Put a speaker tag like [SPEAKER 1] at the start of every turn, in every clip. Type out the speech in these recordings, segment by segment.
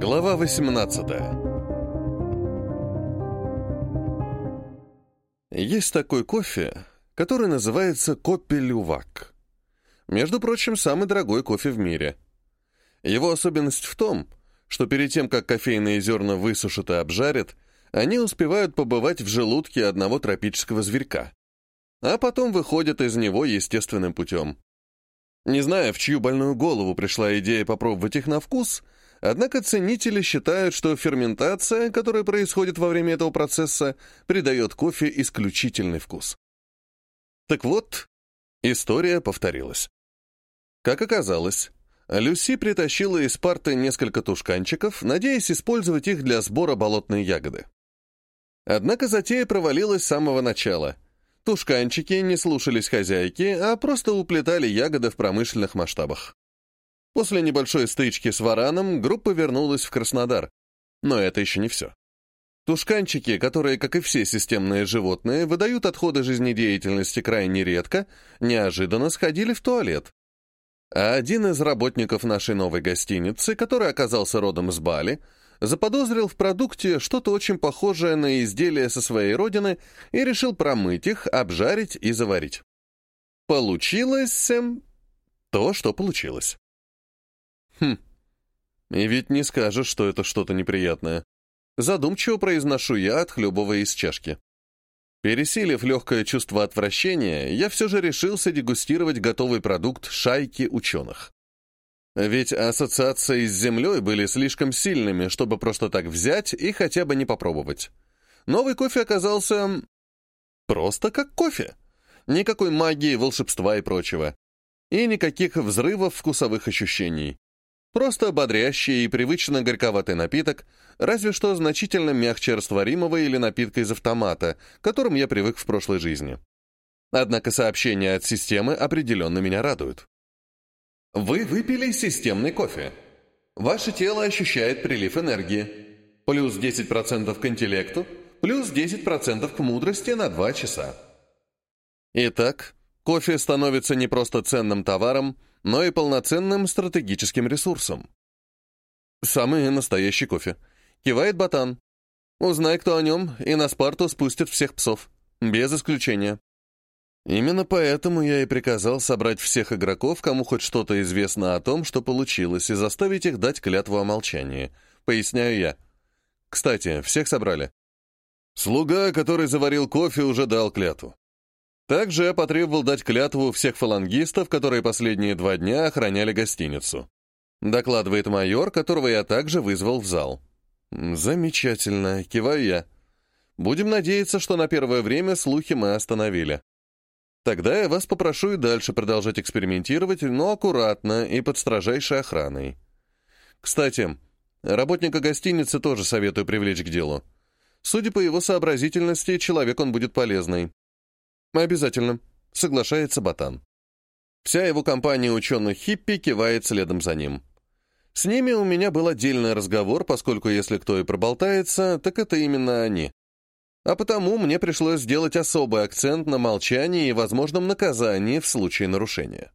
[SPEAKER 1] Глава 18 Есть такой кофе, который называется кофе-лювак. Между прочим, самый дорогой кофе в мире. Его особенность в том, что перед тем, как кофейные зерна высушат и обжарят, они успевают побывать в желудке одного тропического зверька, а потом выходят из него естественным путем. Не знаю, в чью больную голову пришла идея попробовать их на вкус, однако ценители считают, что ферментация, которая происходит во время этого процесса, придает кофе исключительный вкус. Так вот, история повторилась. Как оказалось, Люси притащила из парты несколько тушканчиков, надеясь использовать их для сбора болотной ягоды. Однако затея провалилась с самого начала — Тушканчики не слушались хозяйки, а просто уплетали ягоды в промышленных масштабах. После небольшой стычки с вараном группа вернулась в Краснодар. Но это еще не все. Тушканчики, которые, как и все системные животные, выдают отходы жизнедеятельности крайне редко, неожиданно сходили в туалет. А один из работников нашей новой гостиницы, который оказался родом с Бали, заподозрил в продукте что-то очень похожее на изделия со своей родины и решил промыть их, обжарить и заварить. Получилось эм, то, что получилось. Хм, и ведь не скажешь, что это что-то неприятное. Задумчиво произношу я, отхлебывая из чашки. Пересилив легкое чувство отвращения, я все же решился дегустировать готовый продукт шайки ученых. Ведь ассоциации с Землей были слишком сильными, чтобы просто так взять и хотя бы не попробовать. Новый кофе оказался просто как кофе. Никакой магии, волшебства и прочего. И никаких взрывов вкусовых ощущений. Просто бодрящий и привычно горьковатый напиток, разве что значительно мягче растворимого или напитка из автомата, к которым я привык в прошлой жизни. Однако сообщения от системы определенно меня радуют. Вы выпили системный кофе. Ваше тело ощущает прилив энергии. Плюс 10% к интеллекту, плюс 10% к мудрости на 2 часа. Итак, кофе становится не просто ценным товаром, но и полноценным стратегическим ресурсом. Самый настоящий кофе. Кивает ботан. Узнай, кто о нем, и на Спарту спустят всех псов. Без исключения. Именно поэтому я и приказал собрать всех игроков, кому хоть что-то известно о том, что получилось, и заставить их дать клятву о молчании. Поясняю я. Кстати, всех собрали. Слуга, который заварил кофе, уже дал клятву. Также я потребовал дать клятву всех фалангистов, которые последние два дня охраняли гостиницу. Докладывает майор, которого я также вызвал в зал. Замечательно, киваю я. Будем надеяться, что на первое время слухи мы остановили. Тогда я вас попрошу и дальше продолжать экспериментировать, но аккуратно и под строжайшей охраной. Кстати, работника гостиницы тоже советую привлечь к делу. Судя по его сообразительности, человек он будет полезный. Обязательно, соглашается Батан. Вся его компания ученых-хиппи кивает следом за ним. С ними у меня был отдельный разговор, поскольку если кто и проболтается, так это именно они. А потому мне пришлось сделать особый акцент на молчании и возможном наказании в случае нарушения.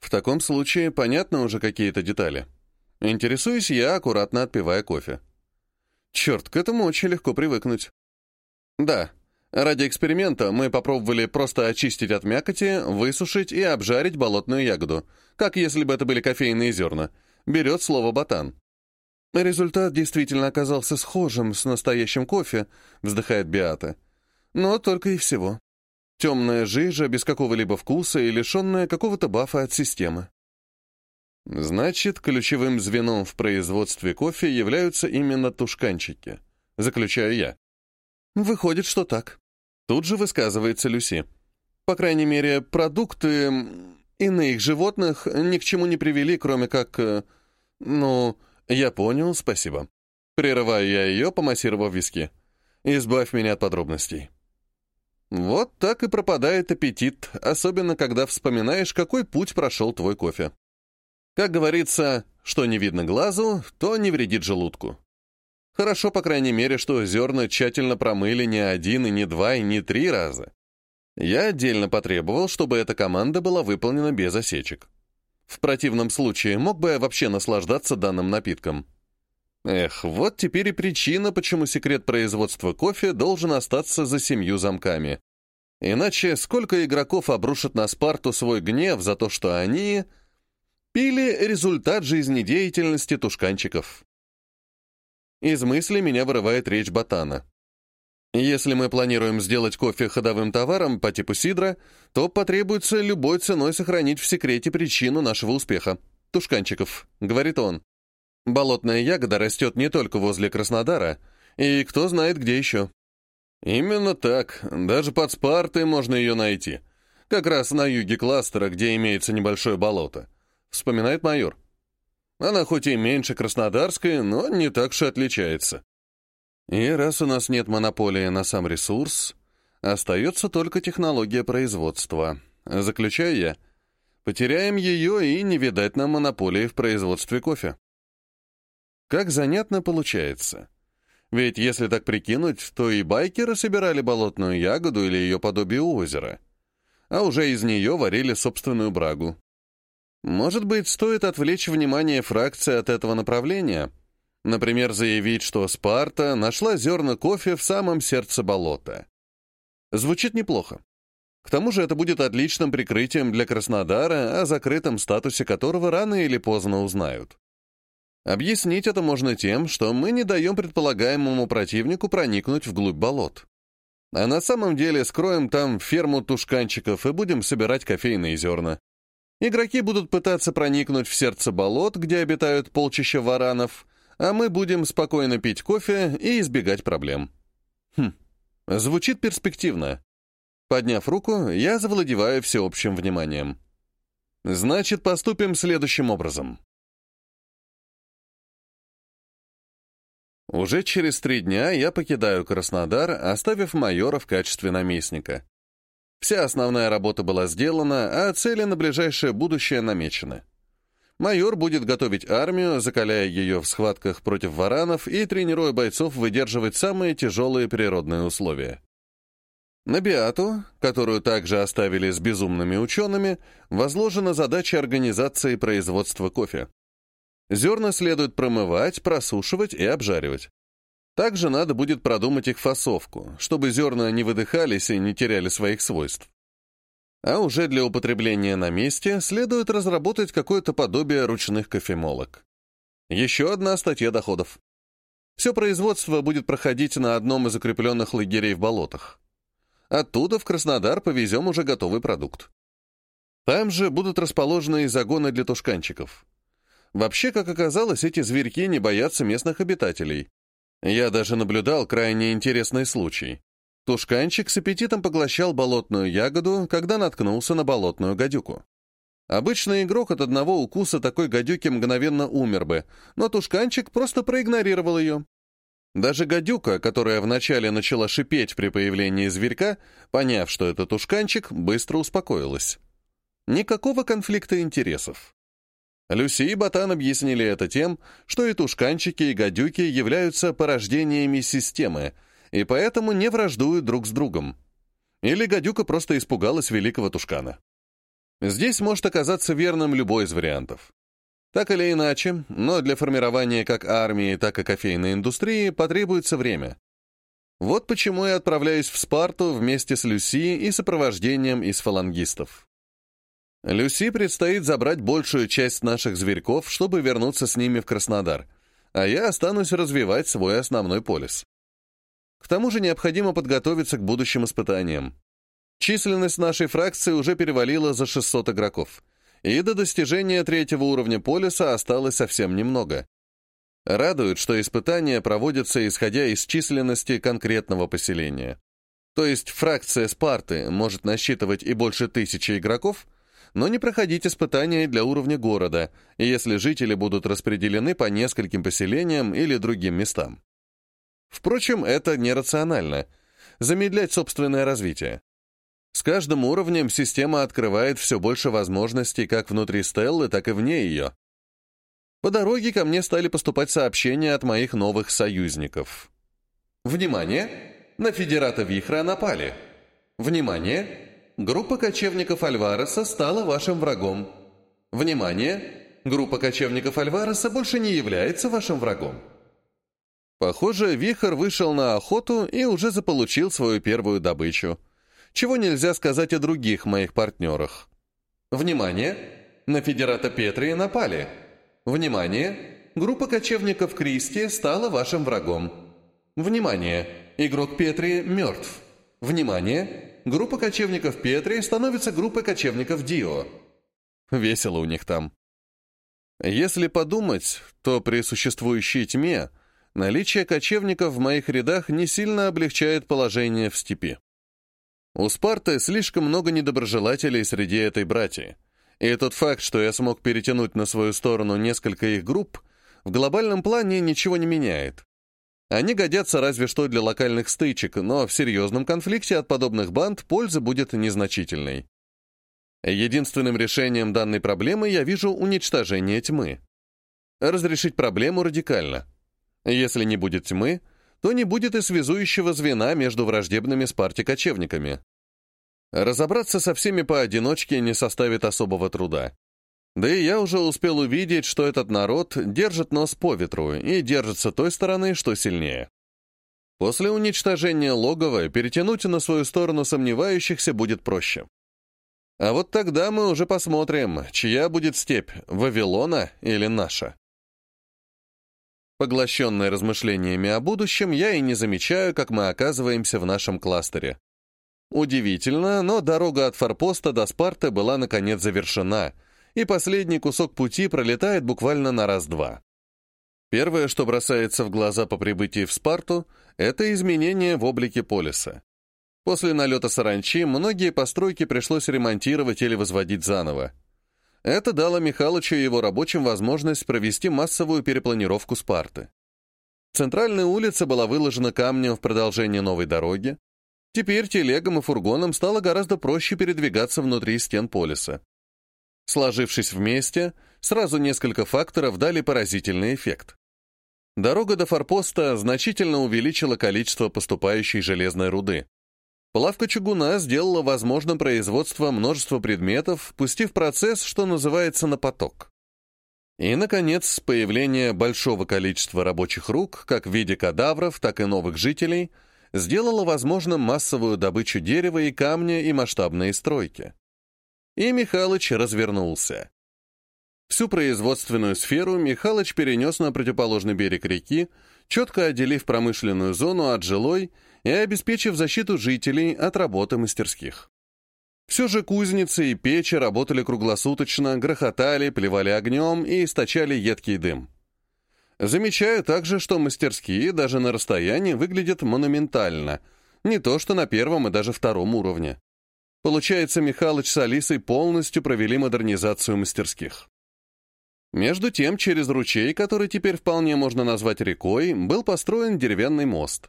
[SPEAKER 1] В таком случае понятны уже какие-то детали. Интересуюсь я, аккуратно отпивая кофе. Черт, к этому очень легко привыкнуть. Да, ради эксперимента мы попробовали просто очистить от мякоти, высушить и обжарить болотную ягоду, как если бы это были кофейные зерна. Берет слово ботан. «Результат действительно оказался схожим с настоящим кофе», — вздыхает Биата. «Но только и всего. Темная жижа, без какого-либо вкуса и лишенная какого-то бафа от системы». «Значит, ключевым звеном в производстве кофе являются именно тушканчики», — заключаю я. «Выходит, что так». Тут же высказывается Люси. «По крайней мере, продукты иных животных ни к чему не привели, кроме как... Э, ну...» «Я понял, спасибо». Прерываю я ее, помассировав виски. «Избавь меня от подробностей». Вот так и пропадает аппетит, особенно когда вспоминаешь, какой путь прошел твой кофе. Как говорится, что не видно глазу, то не вредит желудку. Хорошо, по крайней мере, что зерна тщательно промыли не один, и не два, и не три раза. Я отдельно потребовал, чтобы эта команда была выполнена без осечек. В противном случае мог бы я вообще наслаждаться данным напитком. Эх, вот теперь и причина, почему секрет производства кофе должен остаться за семью замками. Иначе сколько игроков обрушат на Спарту свой гнев за то, что они пили результат жизнедеятельности тушканчиков. Из мысли меня вырывает речь Ботана. Если мы планируем сделать кофе ходовым товаром по типу сидра, то потребуется любой ценой сохранить в секрете причину нашего успеха. Тушканчиков, говорит он. Болотная ягода растет не только возле Краснодара, и кто знает где еще. Именно так. Даже под Спартой можно ее найти. Как раз на юге кластера, где имеется небольшое болото. Вспоминает майор. Она хоть и меньше краснодарской, но не так и отличается. И раз у нас нет монополии на сам ресурс, остается только технология производства. Заключаю я. Потеряем ее и не видать нам монополии в производстве кофе. Как занятно получается. Ведь если так прикинуть, то и байкеры собирали болотную ягоду или ее подобие озера, а уже из нее варили собственную брагу. Может быть, стоит отвлечь внимание фракции от этого направления? Например, заявить, что Спарта нашла зерна кофе в самом сердце болота. Звучит неплохо. К тому же это будет отличным прикрытием для Краснодара, о закрытом статусе которого рано или поздно узнают. Объяснить это можно тем, что мы не даем предполагаемому противнику проникнуть вглубь болот. А на самом деле скроем там ферму тушканчиков и будем собирать кофейные зерна. Игроки будут пытаться проникнуть в сердце болот, где обитают полчища варанов, а мы будем спокойно пить кофе и избегать проблем. Хм, звучит перспективно. Подняв руку, я завладеваю всеобщим вниманием. Значит, поступим следующим образом. Уже через три дня я покидаю Краснодар, оставив майора в качестве наместника. Вся основная работа была сделана, а цели на ближайшее будущее намечены. Майор будет готовить армию, закаляя ее в схватках против варанов и тренируя бойцов выдерживать самые тяжелые природные условия. На Биату, которую также оставили с безумными учеными, возложена задача организации производства кофе. Зерна следует промывать, просушивать и обжаривать. Также надо будет продумать их фасовку, чтобы зерна не выдыхались и не теряли своих свойств. А уже для употребления на месте следует разработать какое-то подобие ручных кофемолок. Еще одна статья доходов. Все производство будет проходить на одном из укрепленных лагерей в болотах. Оттуда в Краснодар повезем уже готовый продукт. Там же будут расположены и загоны для тушканчиков. Вообще, как оказалось, эти зверьки не боятся местных обитателей. Я даже наблюдал крайне интересный случай. Тушканчик с аппетитом поглощал болотную ягоду, когда наткнулся на болотную гадюку. Обычный игрок от одного укуса такой гадюки мгновенно умер бы, но Тушканчик просто проигнорировал ее. Даже гадюка, которая вначале начала шипеть при появлении зверька, поняв, что это Тушканчик, быстро успокоилась. Никакого конфликта интересов. Люси и Ботан объяснили это тем, что и тушканчики, и гадюки являются порождениями системы, и поэтому не враждуют друг с другом. Или гадюка просто испугалась великого тушкана. Здесь может оказаться верным любой из вариантов. Так или иначе, но для формирования как армии, так и кофейной индустрии потребуется время. Вот почему я отправляюсь в Спарту вместе с Люси и сопровождением из фалангистов. Люси предстоит забрать большую часть наших зверьков, чтобы вернуться с ними в Краснодар, а я останусь развивать свой основной полис. К тому же необходимо подготовиться к будущим испытаниям. Численность нашей фракции уже перевалила за 600 игроков, и до достижения третьего уровня полиса осталось совсем немного. Радует, что испытания проводятся исходя из численности конкретного поселения. То есть фракция Спарты может насчитывать и больше тысячи игроков, но не проходить испытания для уровня города, если жители будут распределены по нескольким поселениям или другим местам. Впрочем, это нерационально. Замедлять собственное развитие. С каждым уровнем система открывает все больше возможностей как внутри Стеллы, так и вне ее. По дороге ко мне стали поступать сообщения от моих новых союзников. «Внимание! На Федерата Вихра напали! Внимание! Группа кочевников Альвареса стала вашим врагом. Внимание! Группа кочевников Альвареса больше не является вашим врагом. Похоже, Вихр вышел на охоту и уже заполучил свою первую добычу. Чего нельзя сказать о других моих партнерах. Внимание! На Федерата Петрии напали. Внимание! Группа кочевников Кристи стала вашим врагом. Внимание! Игрок Петри мертв. Внимание! Группа кочевников Петри становится группой кочевников Дио. Весело у них там. Если подумать, то при существующей тьме наличие кочевников в моих рядах не сильно облегчает положение в степи. У Спарты слишком много недоброжелателей среди этой братьи, и тот факт, что я смог перетянуть на свою сторону несколько их групп, в глобальном плане ничего не меняет. Они годятся разве что для локальных стычек, но в серьезном конфликте от подобных банд польза будет незначительной. Единственным решением данной проблемы я вижу уничтожение тьмы. Разрешить проблему радикально. Если не будет тьмы, то не будет и связующего звена между враждебными Спарте-кочевниками. Разобраться со всеми поодиночке не составит особого труда. Да и я уже успел увидеть, что этот народ держит нос по ветру и держится той стороны, что сильнее. После уничтожения логова перетянуть на свою сторону сомневающихся будет проще. А вот тогда мы уже посмотрим, чья будет степь, Вавилона или наша. Поглощенный размышлениями о будущем, я и не замечаю, как мы оказываемся в нашем кластере. Удивительно, но дорога от форпоста до Спарты была наконец завершена, и последний кусок пути пролетает буквально на раз-два. Первое, что бросается в глаза по прибытии в Спарту, это изменение в облике полиса. После налета саранчи многие постройки пришлось ремонтировать или возводить заново. Это дало Михалычу и его рабочим возможность провести массовую перепланировку Спарты. Центральная улица была выложена камнем в продолжение новой дороги. Теперь телегам и фургонам стало гораздо проще передвигаться внутри стен полиса. Сложившись вместе, сразу несколько факторов дали поразительный эффект. Дорога до форпоста значительно увеличила количество поступающей железной руды. Плавка чугуна сделала возможным производство множества предметов, пустив процесс, что называется, на поток. И, наконец, появление большого количества рабочих рук, как в виде кадавров, так и новых жителей, сделало возможным массовую добычу дерева и камня и масштабные стройки. И Михалыч развернулся. Всю производственную сферу Михалыч перенес на противоположный берег реки, четко отделив промышленную зону от жилой и обеспечив защиту жителей от работы мастерских. Все же кузницы и печи работали круглосуточно, грохотали, плевали огнем и источали едкий дым. Замечаю также, что мастерские даже на расстоянии выглядят монументально, не то что на первом и даже втором уровне. Получается, Михалыч с Алисой полностью провели модернизацию мастерских. Между тем, через ручей, который теперь вполне можно назвать рекой, был построен деревянный мост.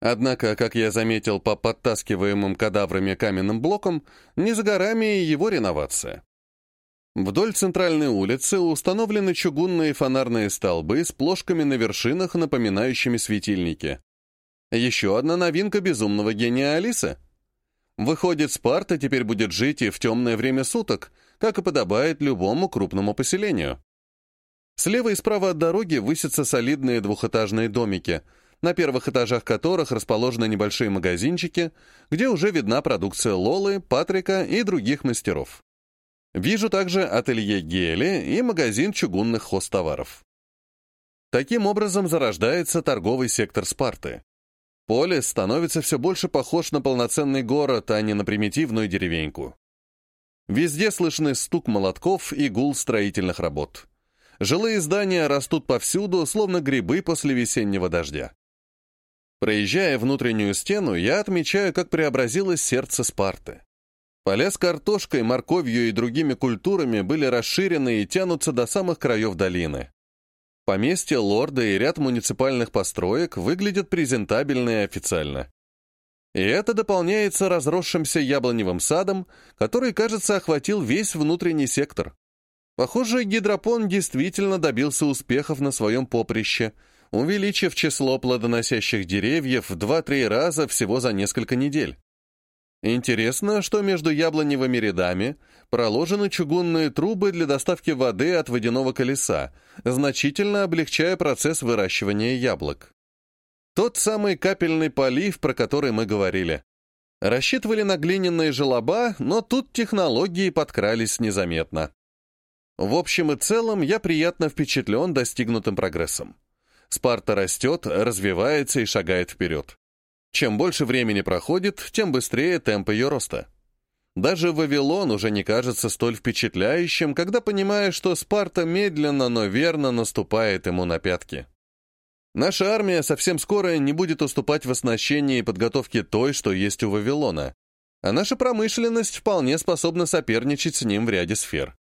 [SPEAKER 1] Однако, как я заметил по подтаскиваемым кадаврами каменным блокам, не за горами его реновация. Вдоль центральной улицы установлены чугунные фонарные столбы с плошками на вершинах, напоминающими светильники. Еще одна новинка безумного гения Алисы. Выходит, Спарта теперь будет жить и в темное время суток, как и подобает любому крупному поселению. Слева и справа от дороги высятся солидные двухэтажные домики — на первых этажах которых расположены небольшие магазинчики, где уже видна продукция Лолы, Патрика и других мастеров. Вижу также ателье Гели и магазин чугунных хозтоваров. Таким образом зарождается торговый сектор Спарты. Полис становится все больше похож на полноценный город, а не на примитивную деревеньку. Везде слышны стук молотков и гул строительных работ. Жилые здания растут повсюду, словно грибы после весеннего дождя. Проезжая внутреннюю стену, я отмечаю, как преобразилось сердце Спарты. Поля с картошкой, морковью и другими культурами были расширены и тянутся до самых краев долины. Поместье лорда и ряд муниципальных построек выглядят презентабельно и официально. И это дополняется разросшимся яблоневым садом, который, кажется, охватил весь внутренний сектор. Похоже, гидропон действительно добился успехов на своем поприще – увеличив число плодоносящих деревьев в 2-3 раза всего за несколько недель. Интересно, что между яблоневыми рядами проложены чугунные трубы для доставки воды от водяного колеса, значительно облегчая процесс выращивания яблок. Тот самый капельный полив, про который мы говорили. Рассчитывали на глиняные желоба, но тут технологии подкрались незаметно. В общем и целом, я приятно впечатлен достигнутым прогрессом. Спарта растет, развивается и шагает вперед. Чем больше времени проходит, тем быстрее темп ее роста. Даже Вавилон уже не кажется столь впечатляющим, когда понимаешь, что Спарта медленно, но верно наступает ему на пятки. Наша армия совсем скоро не будет уступать в оснащении и подготовке той, что есть у Вавилона, а наша промышленность вполне способна соперничать с ним в ряде сфер.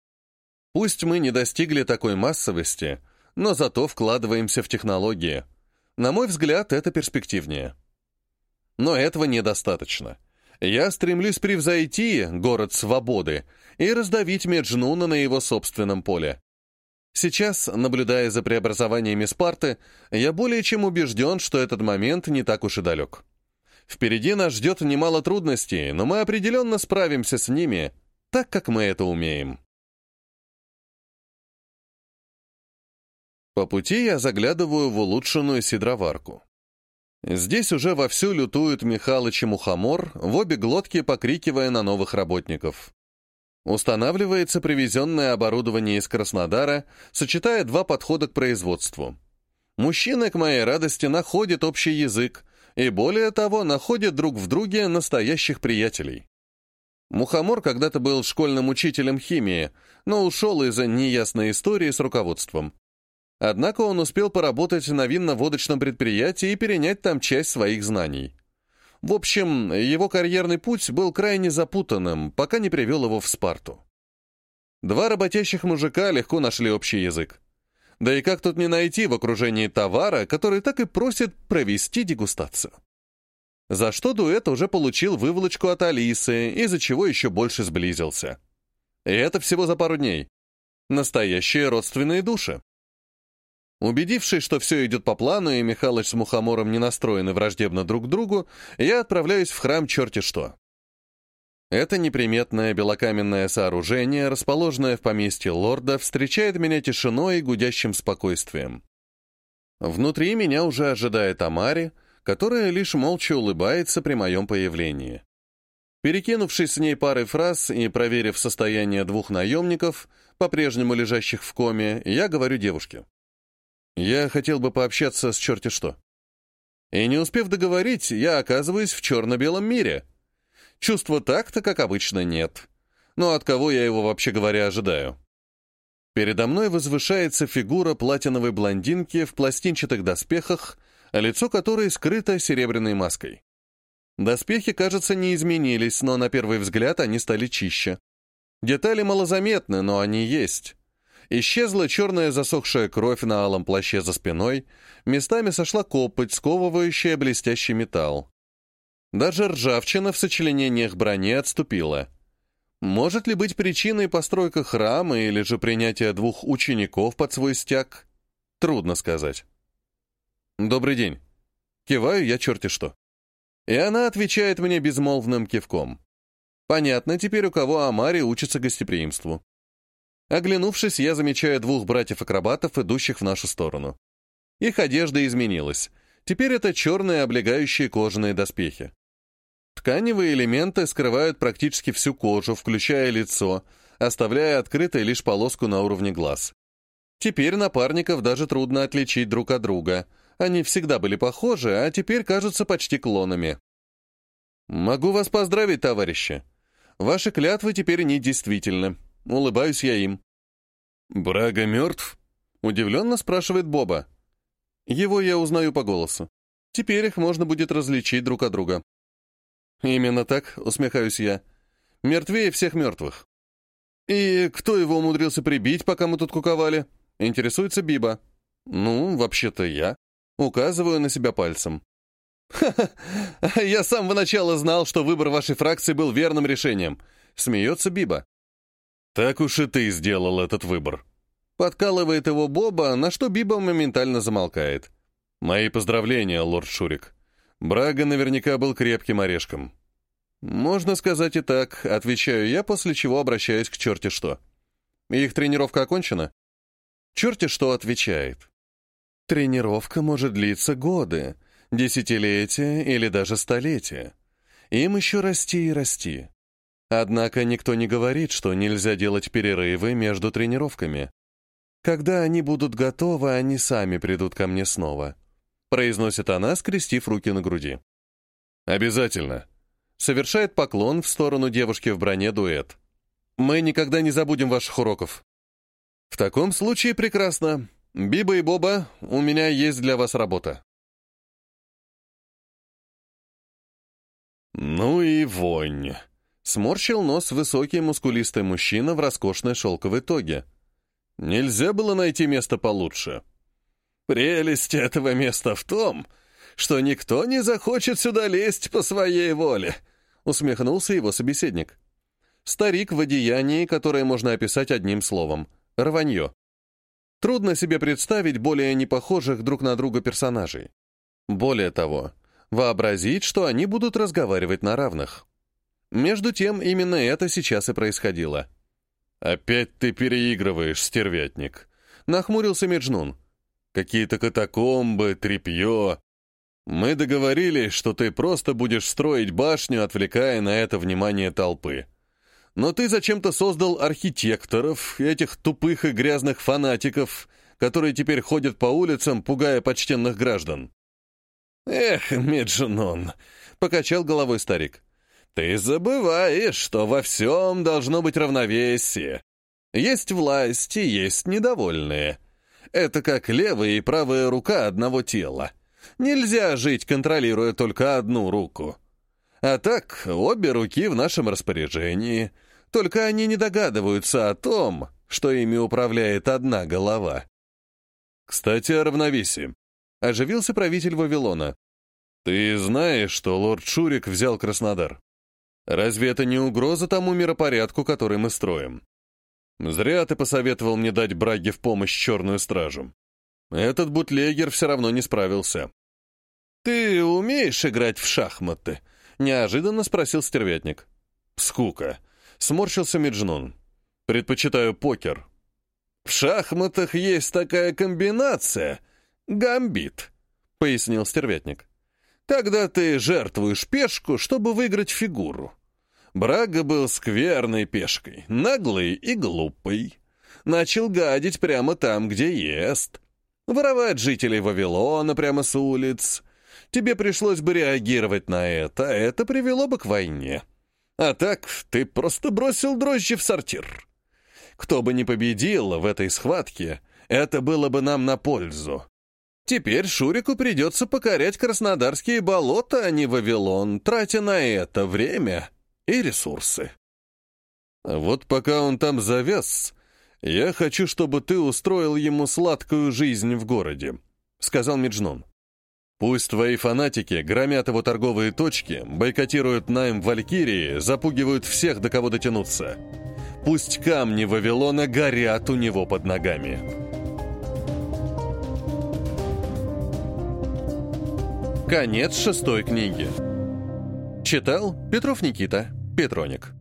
[SPEAKER 1] Пусть мы не достигли такой массовости, но зато вкладываемся в технологии. На мой взгляд, это перспективнее. Но этого недостаточно. Я стремлюсь превзойти город свободы и раздавить Меджнуна на его собственном поле. Сейчас, наблюдая за преобразованиями Спарты, я более чем убежден, что этот момент не так уж и далек. Впереди нас ждет немало трудностей, но мы определенно справимся с ними, так как мы это умеем. По пути я заглядываю в улучшенную сидроварку. Здесь уже вовсю лютуют Михалыч и Мухомор, в обе глотки покрикивая на новых работников. Устанавливается привезенное оборудование из Краснодара, сочетая два подхода к производству. Мужчины, к моей радости, находят общий язык, и более того, находят друг в друге настоящих приятелей. Мухомор когда-то был школьным учителем химии, но ушел из-за неясной истории с руководством. Однако он успел поработать на винно-водочном предприятии и перенять там часть своих знаний. В общем, его карьерный путь был крайне запутанным, пока не привел его в Спарту. Два работящих мужика легко нашли общий язык. Да и как тут не найти в окружении товара, который так и просит провести дегустацию? За что дуэт уже получил выволочку от Алисы, из-за чего еще больше сблизился. И это всего за пару дней. Настоящие родственные души. Убедившись, что все идет по плану, и Михалыч с Мухомором не настроены враждебно друг к другу, я отправляюсь в храм черти что. Это неприметное белокаменное сооружение, расположенное в поместье лорда, встречает меня тишиной и гудящим спокойствием. Внутри меня уже ожидает Амари, которая лишь молча улыбается при моем появлении. Перекинувшись с ней парой фраз и проверив состояние двух наемников, по-прежнему лежащих в коме, я говорю девушке. Я хотел бы пообщаться с черти что. И не успев договорить, я оказываюсь в черно-белом мире. Чувства так-то, как обычно, нет. Но от кого я его, вообще говоря, ожидаю? Передо мной возвышается фигура платиновой блондинки в пластинчатых доспехах, лицо которой скрыто серебряной маской. Доспехи, кажется, не изменились, но на первый взгляд они стали чище. Детали малозаметны, но они есть. Исчезла черная засохшая кровь на алом плаще за спиной, местами сошла копоть, сковывающая блестящий металл. Даже ржавчина в сочленениях брони отступила. Может ли быть причиной постройка храма или же принятия двух учеников под свой стяг? Трудно сказать. «Добрый день». Киваю я черти что. И она отвечает мне безмолвным кивком. Понятно теперь, у кого Амари учится гостеприимству. Оглянувшись, я замечаю двух братьев-акробатов, идущих в нашу сторону. Их одежда изменилась. Теперь это черные облегающие кожаные доспехи. Тканевые элементы скрывают практически всю кожу, включая лицо, оставляя открытой лишь полоску на уровне глаз. Теперь напарников даже трудно отличить друг от друга. Они всегда были похожи, а теперь кажутся почти клонами. «Могу вас поздравить, товарищи. Ваши клятвы теперь недействительны», Улыбаюсь я им. «Брага мертв?» — удивленно спрашивает Боба. Его я узнаю по голосу. Теперь их можно будет различить друг от друга. «Именно так», — усмехаюсь я. «Мертвее всех мертвых». «И кто его умудрился прибить, пока мы тут куковали?» — интересуется Биба. «Ну, вообще-то я». Указываю на себя пальцем. «Ха-ха! Я с самого начала знал, что выбор вашей фракции был верным решением», — смеется Биба. Так уж и ты сделал этот выбор. Подкалывает его Боба, на что Биба моментально замолкает. Мои поздравления, лорд Шурик. Брага наверняка был крепким орешком. Можно сказать и так, отвечаю я, после чего обращаюсь к черти что. Их тренировка окончена? Черти что отвечает. Тренировка может длиться годы. Десятилетия или даже столетия. Им еще расти и расти. Однако никто не говорит, что нельзя делать перерывы между тренировками. Когда они будут готовы, они сами придут ко мне снова. Произносит она, скрестив руки на груди. Обязательно. Совершает поклон в сторону девушки в броне дуэт. Мы никогда не забудем ваших уроков. В таком случае прекрасно. Биба и Боба, у меня есть для вас работа. Ну и вонь. Сморщил нос высокий мускулистый мужчина в роскошной шелковой тоге. Нельзя было найти место получше. Прелесть этого места в том, что никто не захочет сюда лезть по своей воле, усмехнулся его собеседник. Старик в одеянии, которое можно описать одним словом — рванье. Трудно себе представить более непохожих друг на друга персонажей. Более того, вообразить, что они будут разговаривать на равных. Между тем, именно это сейчас и происходило. «Опять ты переигрываешь, стервятник», — нахмурился Меджнун. «Какие-то катакомбы, тряпье. Мы договорились, что ты просто будешь строить башню, отвлекая на это внимание толпы. Но ты зачем-то создал архитекторов, этих тупых и грязных фанатиков, которые теперь ходят по улицам, пугая почтенных граждан». «Эх, Меджнун», — покачал головой старик. Ты забываешь, что во всем должно быть равновесие. Есть власти, есть недовольные. Это как левая и правая рука одного тела. Нельзя жить, контролируя только одну руку. А так, обе руки в нашем распоряжении. Только они не догадываются о том, что ими управляет одна голова. Кстати, о равновесии. Оживился правитель Вавилона. Ты знаешь, что лорд Шурик взял Краснодар? Разве это не угроза тому миропорядку, который мы строим? Зря ты посоветовал мне дать Браге в помощь черную стражу. Этот бутлегер все равно не справился. «Ты умеешь играть в шахматы?» — неожиданно спросил стервятник. «Скука», — сморщился Меджнун. «Предпочитаю покер». «В шахматах есть такая комбинация — гамбит», — пояснил стервятник. «Когда ты жертвуешь пешку, чтобы выиграть фигуру. Брага был скверной пешкой, наглый и глупый. Начал гадить прямо там, где ест. Воровать жителей Вавилона прямо с улиц. Тебе пришлось бы реагировать на это, а это привело бы к войне. А так ты просто бросил дрожжи в сортир. Кто бы ни победил в этой схватке, это было бы нам на пользу. Теперь Шурику придется покорять краснодарские болота, а не Вавилон, тратя на это время и ресурсы. Вот пока он там завяз, я хочу, чтобы ты устроил ему сладкую жизнь в городе», — сказал Меджнун. «Пусть твои фанатики громят его торговые точки, бойкотируют найм Валькирии, запугивают всех, до кого дотянуться. Пусть камни Вавилона горят у него под ногами». Конец шестой книги. Читал Петров Никита. Петроник.